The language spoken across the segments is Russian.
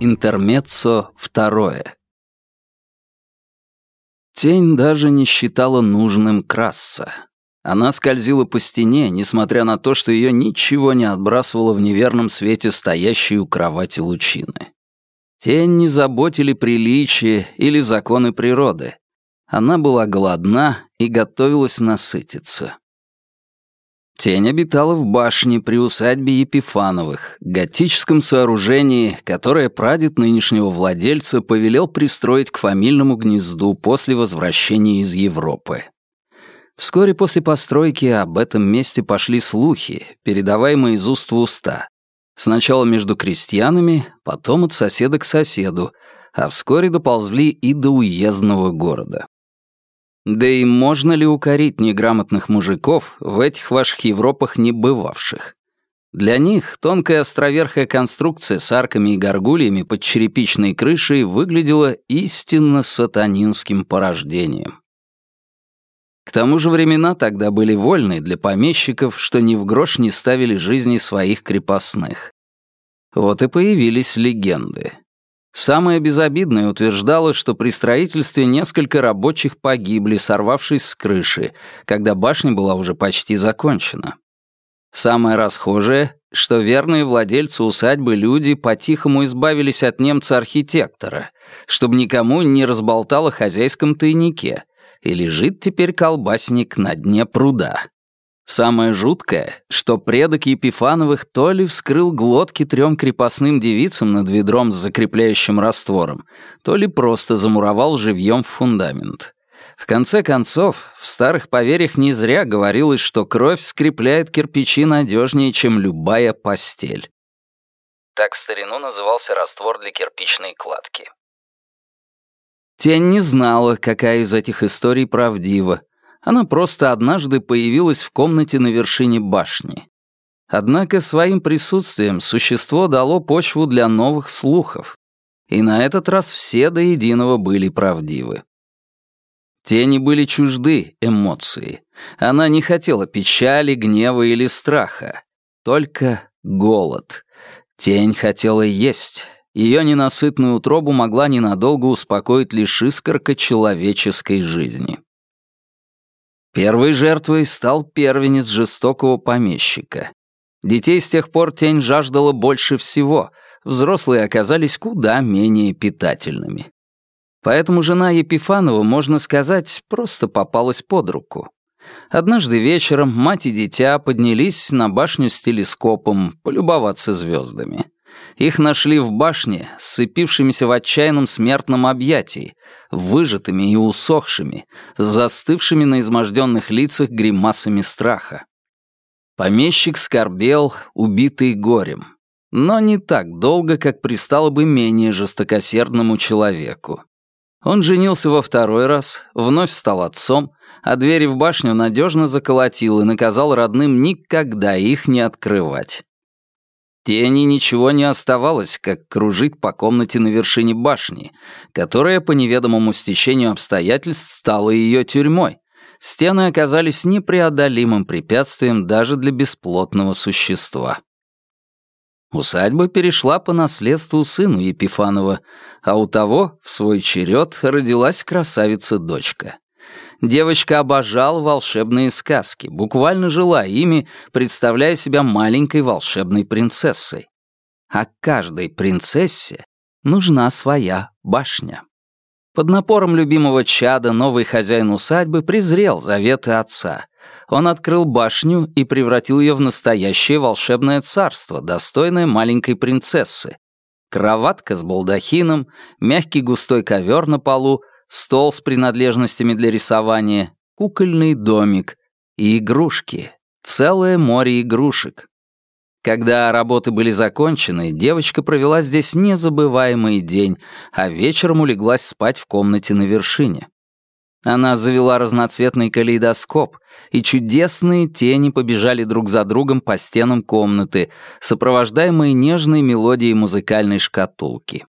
Интермеццо второе. Тень даже не считала нужным красться. Она скользила по стене, несмотря на то, что ее ничего не отбрасывало в неверном свете стоящей у кровати лучины. Тень не заботили приличия или законы природы. Она была голодна и готовилась насытиться. Тень обитала в башне при усадьбе Епифановых, готическом сооружении, которое прадед нынешнего владельца повелел пристроить к фамильному гнезду после возвращения из Европы. Вскоре после постройки об этом месте пошли слухи, передаваемые из уст в уста. Сначала между крестьянами, потом от соседа к соседу, а вскоре доползли и до уездного города. Да и можно ли укорить неграмотных мужиков в этих ваших Европах не бывавших? Для них тонкая островерхая конструкция с арками и горгульями под черепичной крышей выглядела истинно сатанинским порождением. К тому же времена тогда были вольные для помещиков, что ни в грош не ставили жизни своих крепостных. Вот и появились легенды. Самое безобидное утверждало, что при строительстве несколько рабочих погибли, сорвавшись с крыши, когда башня была уже почти закончена. Самое расхожее, что верные владельцы усадьбы люди по-тихому избавились от немца-архитектора, чтобы никому не разболтало хозяйском тайнике, и лежит теперь колбасник на дне пруда. Самое жуткое, что предок Епифановых то ли вскрыл глотки трем крепостным девицам над ведром с закрепляющим раствором, то ли просто замуровал живьем в фундамент. В конце концов, в старых поверьях не зря говорилось, что кровь скрепляет кирпичи надежнее, чем любая постель. Так в старину назывался раствор для кирпичной кладки. Тень не знала, какая из этих историй правдива, она просто однажды появилась в комнате на вершине башни. Однако своим присутствием существо дало почву для новых слухов. И на этот раз все до единого были правдивы. Тени были чужды эмоции. Она не хотела печали, гнева или страха. Только голод. Тень хотела есть. Ее ненасытную утробу могла ненадолго успокоить лишь искорка человеческой жизни. Первой жертвой стал первенец жестокого помещика. Детей с тех пор тень жаждала больше всего, взрослые оказались куда менее питательными. Поэтому жена Епифанова, можно сказать, просто попалась под руку. Однажды вечером мать и дитя поднялись на башню с телескопом полюбоваться звездами. Их нашли в башне, сцепившимися в отчаянном смертном объятии, выжатыми и усохшими, застывшими на изможденных лицах гримасами страха. Помещик скорбел, убитый горем. Но не так долго, как пристало бы менее жестокосердному человеку. Он женился во второй раз, вновь стал отцом, а двери в башню надежно заколотил и наказал родным никогда их не открывать. Тени ничего не оставалось, как кружить по комнате на вершине башни, которая по неведомому стечению обстоятельств стала ее тюрьмой. Стены оказались непреодолимым препятствием даже для бесплотного существа. Усадьба перешла по наследству сыну Епифанова, а у того, в свой черед, родилась красавица-дочка. Девочка обожала волшебные сказки, буквально жила ими, представляя себя маленькой волшебной принцессой. А каждой принцессе нужна своя башня. Под напором любимого чада новый хозяин усадьбы презрел заветы отца. Он открыл башню и превратил ее в настоящее волшебное царство, достойное маленькой принцессы. Кроватка с балдахином, мягкий густой ковер на полу — стол с принадлежностями для рисования, кукольный домик и игрушки. Целое море игрушек. Когда работы были закончены, девочка провела здесь незабываемый день, а вечером улеглась спать в комнате на вершине. Она завела разноцветный калейдоскоп, и чудесные тени побежали друг за другом по стенам комнаты, сопровождаемые нежной мелодией музыкальной шкатулки.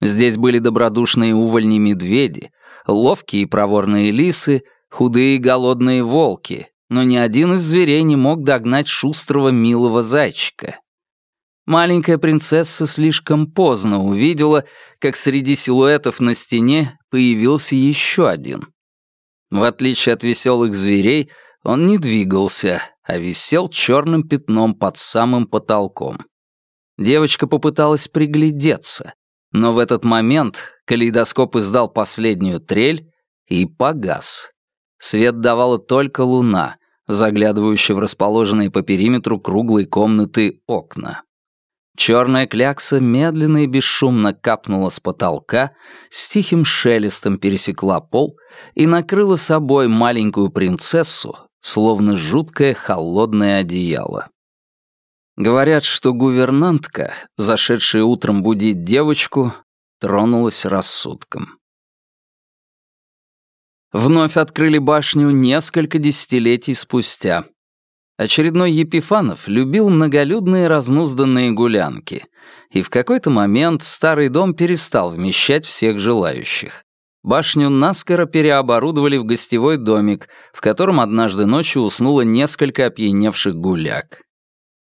Здесь были добродушные увольни-медведи, ловкие и проворные лисы, худые и голодные волки, но ни один из зверей не мог догнать шустрого милого зайчика. Маленькая принцесса слишком поздно увидела, как среди силуэтов на стене появился еще один. В отличие от веселых зверей, он не двигался, а висел черным пятном под самым потолком. Девочка попыталась приглядеться, но в этот момент калейдоскоп издал последнюю трель и погас. Свет давала только луна, заглядывающая в расположенные по периметру круглой комнаты окна. Черная клякса медленно и бесшумно капнула с потолка, с тихим шелестом пересекла пол и накрыла собой маленькую принцессу, словно жуткое холодное одеяло. Говорят, что гувернантка, зашедшая утром будить девочку, тронулась рассудком. Вновь открыли башню несколько десятилетий спустя. Очередной Епифанов любил многолюдные разнузданные гулянки, и в какой-то момент старый дом перестал вмещать всех желающих. Башню наскоро переоборудовали в гостевой домик, в котором однажды ночью уснуло несколько опьяневших гуляк.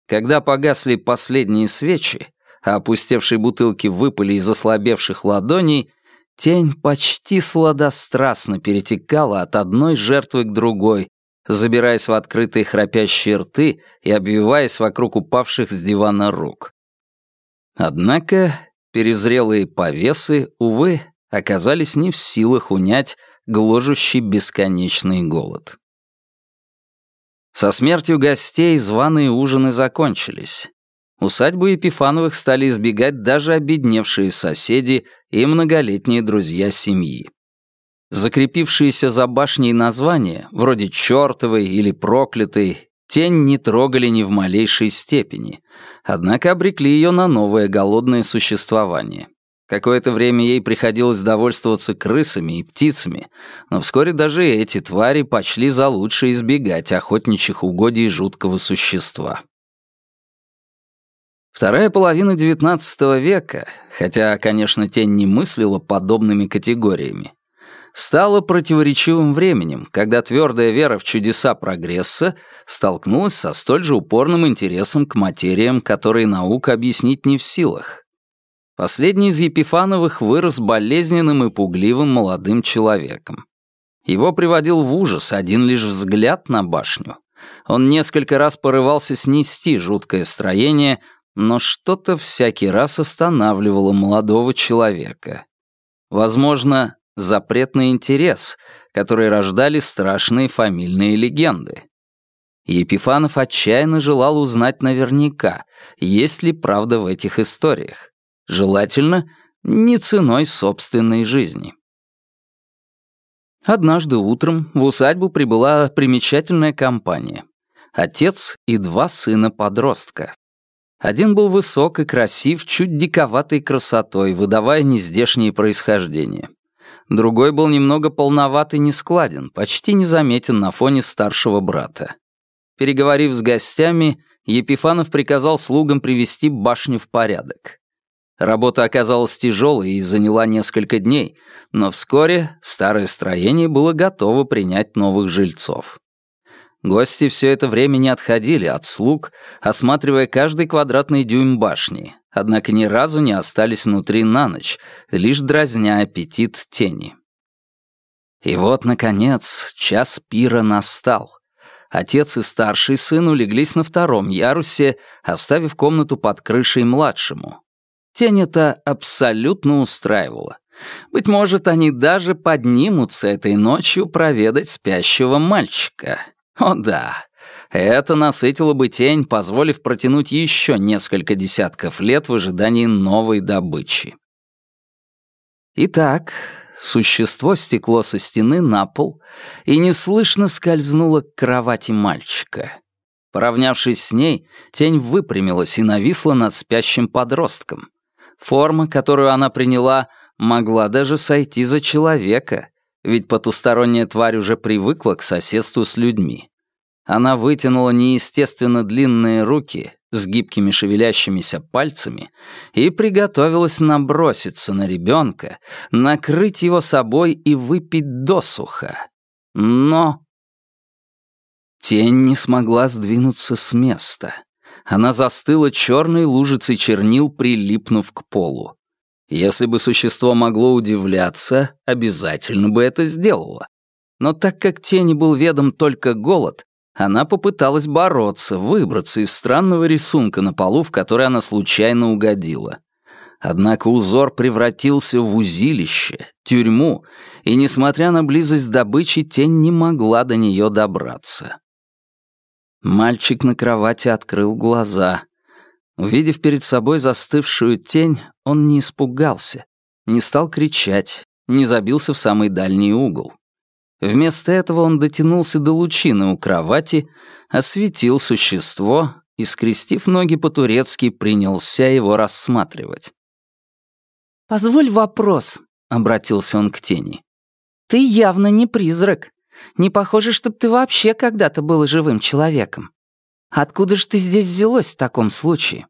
Когда погасли последние свечи, а опустевшие бутылки выпали из ослабевших ладоней, тень почти сладострастно перетекала от одной жертвы к другой, забираясь в открытые храпящие рты и обвиваясь вокруг упавших с дивана рук. Однако перезрелые повесы, увы, оказались не в силах унять гложущий бесконечный голод. Со смертью гостей званые ужины закончились. Усадьбу Епифановых стали избегать даже обедневшие соседи и многолетние друзья семьи. Закрепившиеся за башней названия, вроде «чёртовой» или «проклятой», тень не трогали ни в малейшей степени, однако обрекли ее на новое голодное существование. Какое-то время ей приходилось довольствоваться крысами и птицами, но вскоре даже эти твари почли за лучшее избегать охотничьих угодий жуткого существа. Вторая половина XIX века, хотя, конечно, тень не мыслила подобными категориями, стала противоречивым временем, когда твердая вера в чудеса прогресса столкнулась со столь же упорным интересом к материям, которые наука объяснить не в силах. Последний из Епифановых вырос болезненным и пугливым молодым человеком. Его приводил в ужас один лишь взгляд на башню. Он несколько раз порывался снести жуткое строение, но что-то всякий раз останавливало молодого человека. Возможно, запретный интерес, который рождали страшные фамильные легенды. Епифанов отчаянно желал узнать наверняка, есть ли правда в этих историях. Желательно, не ценой собственной жизни. Однажды утром в усадьбу прибыла примечательная компания. Отец и два сына-подростка. Один был высок и красив, чуть диковатой красотой, выдавая нездешнее происхождение. Другой был немного полноват и нескладен, почти незаметен на фоне старшего брата. Переговорив с гостями, Епифанов приказал слугам привести башню в порядок. Работа оказалась тяжелой и заняла несколько дней, но вскоре старое строение было готово принять новых жильцов. Гости все это время не отходили от слуг, осматривая каждый квадратный дюйм башни, однако ни разу не остались внутри на ночь, лишь дразня аппетит тени. И вот, наконец, час пира настал. Отец и старший сын улеглись на втором ярусе, оставив комнату под крышей младшему, Тень это абсолютно устраивала. Быть может, они даже поднимутся этой ночью проведать спящего мальчика. О да, это насытило бы тень, позволив протянуть еще несколько десятков лет в ожидании новой добычи. Итак, существо стекло со стены на пол и неслышно скользнуло к кровати мальчика. Поравнявшись с ней, тень выпрямилась и нависла над спящим подростком. Форма, которую она приняла, могла даже сойти за человека, ведь потусторонняя тварь уже привыкла к соседству с людьми. Она вытянула неестественно длинные руки с гибкими шевелящимися пальцами и приготовилась наброситься на ребенка, накрыть его собой и выпить досуха. Но Тень не смогла сдвинуться с места. Она застыла черной лужицей чернил, прилипнув к полу. Если бы существо могло удивляться, обязательно бы это сделало. Но так как тени был ведом только голод, она попыталась бороться, выбраться из странного рисунка на полу, в который она случайно угодила. Однако узор превратился в узилище, тюрьму, и, несмотря на близость добычи, тень не могла до нее добраться. Мальчик на кровати открыл глаза. Увидев перед собой застывшую тень, он не испугался, не стал кричать, не забился в самый дальний угол. Вместо этого он дотянулся до лучины у кровати, осветил существо и, скрестив ноги по-турецки, принялся его рассматривать. «Позволь вопрос», — обратился он к тени. «Ты явно не призрак. Не похоже, чтобы ты вообще когда-то был живым человеком. Откуда же ты здесь взялось в таком случае?»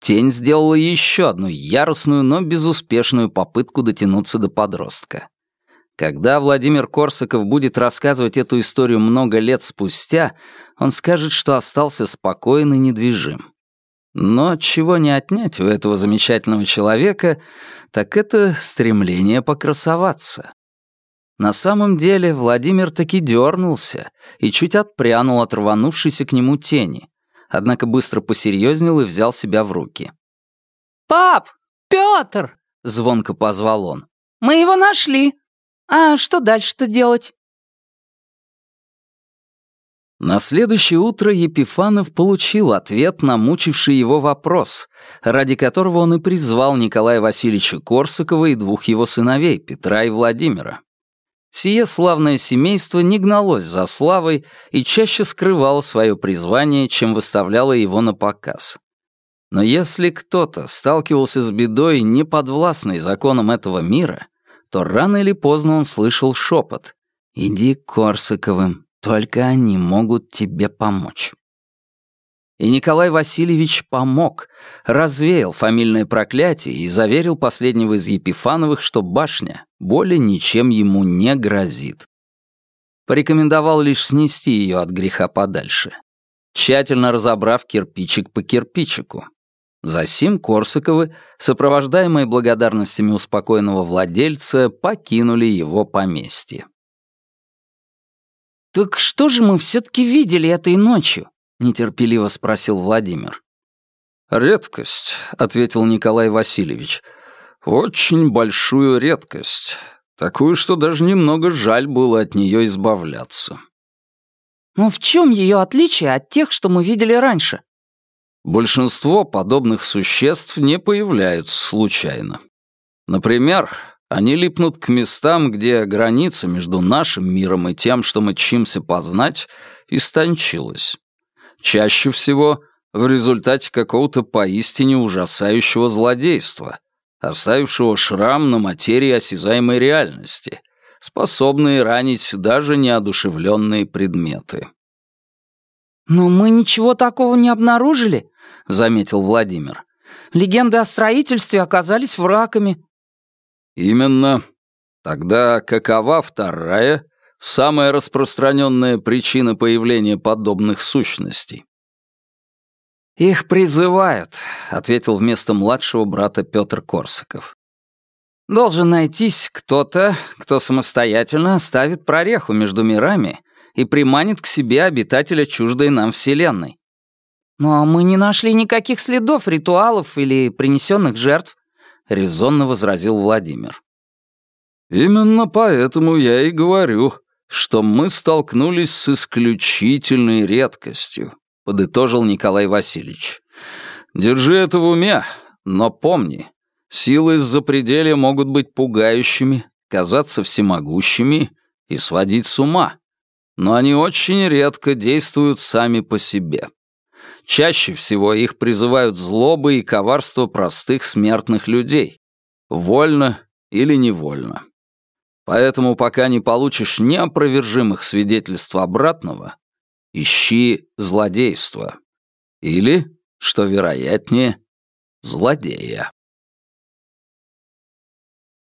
Тень сделала еще одну яростную, но безуспешную попытку дотянуться до подростка. Когда Владимир Корсаков будет рассказывать эту историю много лет спустя, он скажет, что остался спокоен и недвижим. Но чего не отнять у этого замечательного человека, так это стремление покрасоваться. На самом деле Владимир таки дернулся и чуть отпрянул от рванувшейся к нему тени, однако быстро посерьезнел и взял себя в руки. «Пап! Пётр!» — звонко позвал он. «Мы его нашли!» А что дальше-то делать? На следующее утро Епифанов получил ответ на мучивший его вопрос, ради которого он и призвал Николая Васильевича Корсакова и двух его сыновей, Петра и Владимира. Сие славное семейство не гналось за славой и чаще скрывало свое призвание, чем выставляло его на показ. Но если кто-то сталкивался с бедой, не подвластной законам этого мира, то рано или поздно он слышал шепот. «Иди к Корсаковым, только они могут тебе помочь». И Николай Васильевич помог, развеял фамильное проклятие и заверил последнего из Епифановых, что башня более ничем ему не грозит. Порекомендовал лишь снести ее от греха подальше, тщательно разобрав кирпичик по кирпичику. Засим Корсаковы, сопровождаемые благодарностями успокоенного владельца, покинули его поместье. «Так что же мы все-таки видели этой ночью?» — нетерпеливо спросил Владимир. «Редкость», — ответил Николай Васильевич. «Очень большую редкость. Такую, что даже немного жаль было от нее избавляться». «Но в чем ее отличие от тех, что мы видели раньше?» Большинство подобных существ не появляются случайно. Например, они липнут к местам, где граница между нашим миром и тем, что мы чимся познать, истончилась. Чаще всего в результате какого-то поистине ужасающего злодейства, оставившего шрам на материи осязаемой реальности, способные ранить даже неодушевленные предметы. «Но мы ничего такого не обнаружили», — заметил Владимир. «Легенды о строительстве оказались врагами». «Именно. Тогда какова вторая, самая распространенная причина появления подобных сущностей?» «Их призывают», — ответил вместо младшего брата Петр Корсаков. «Должен найтись кто-то, кто самостоятельно оставит прореху между мирами и приманит к себе обитателя чуждой нам Вселенной. «Но мы не нашли никаких следов ритуалов или принесенных жертв», — резонно возразил Владимир. «Именно поэтому я и говорю, что мы столкнулись с исключительной редкостью», — подытожил Николай Васильевич. «Держи это в уме, но помни, силы из-за пределя могут быть пугающими, казаться всемогущими и сводить с ума но они очень редко действуют сами по себе. Чаще всего их призывают злобы и коварство простых смертных людей, вольно или невольно. Поэтому пока не получишь неопровержимых свидетельств обратного, ищи злодейство. Или, что вероятнее, злодея.